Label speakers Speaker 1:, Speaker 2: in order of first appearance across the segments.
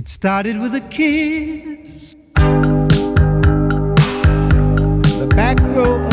Speaker 1: It started with a kiss. The back row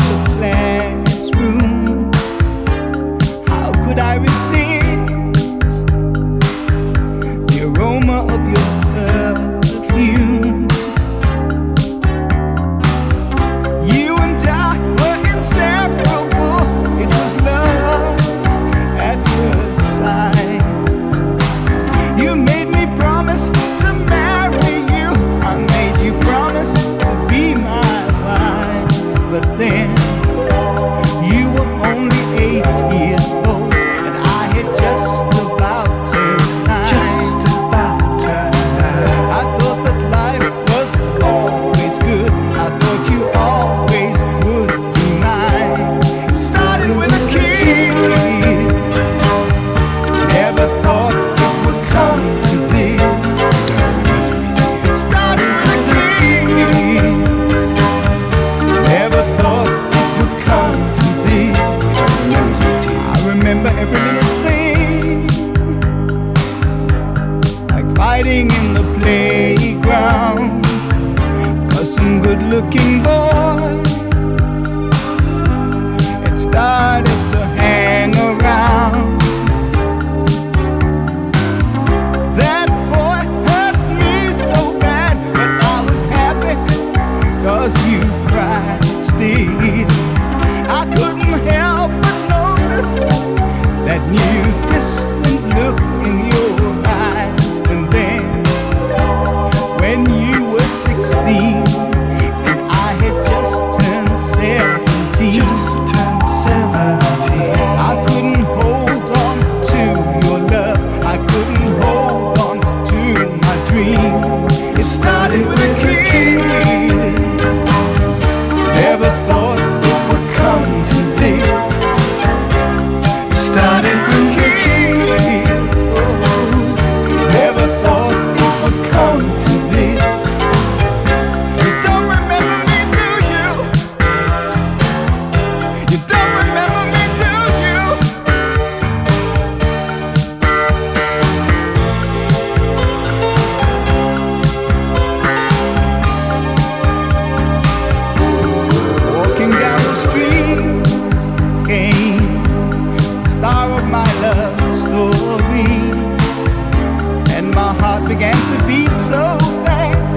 Speaker 1: some good looking boy and started to hang around. That boy hurt me so bad, but I was happy cause you cried, Still, I couldn't help but notice that new distance. star of my love story. And my heart began to beat so fast.